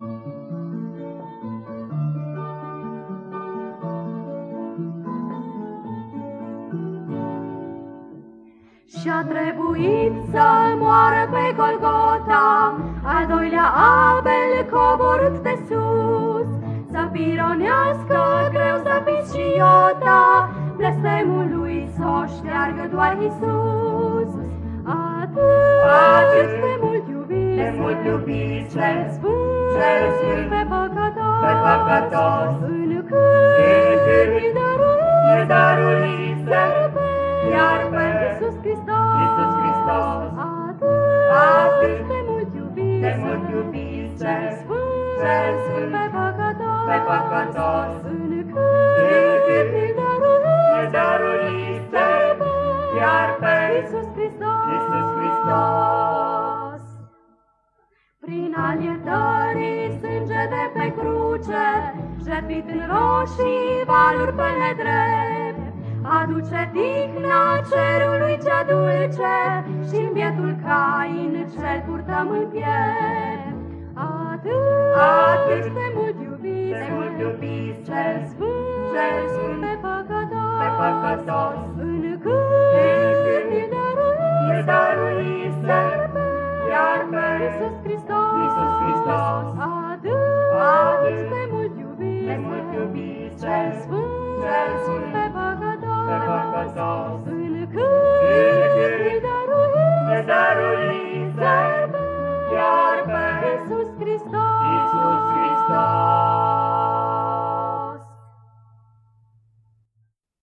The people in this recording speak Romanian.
Și-a trebuit să moară pe Golgota, Al doilea Abel coborât de sus, Să pironească greu să și Iota, Blestemul lui s-o șteargă doar Iisus. Atât, Atât de mult iubit, de mult iubit, cel sfânt, cel sfânt pe păcătos, pe păcătos, încât îi dăruit, îi dăruit, iar pe Iisus Hristos, Iisus Hristos, atât, atât de mult iubit, de mult iubit, cel sfânt, cel sfânt, pe păcătos, pe păcătos, încât îi dăruit, îi dăruit, iar pe Iisus Hristos, Iisus Hristos. Prin al iertării sânge de pe cruce, jertfit în roșii valuri pe nedrept, aduce digna cerului cea dulce și în bietul Cain cel purtăm în piept. Atât, Atât de mult iubit, de mult iubit, cel sfânt, cel sfânt, pe păcătos, pe păcătos, cel sfânt, cel sfânt, pe păcătos, pe păcătos, încât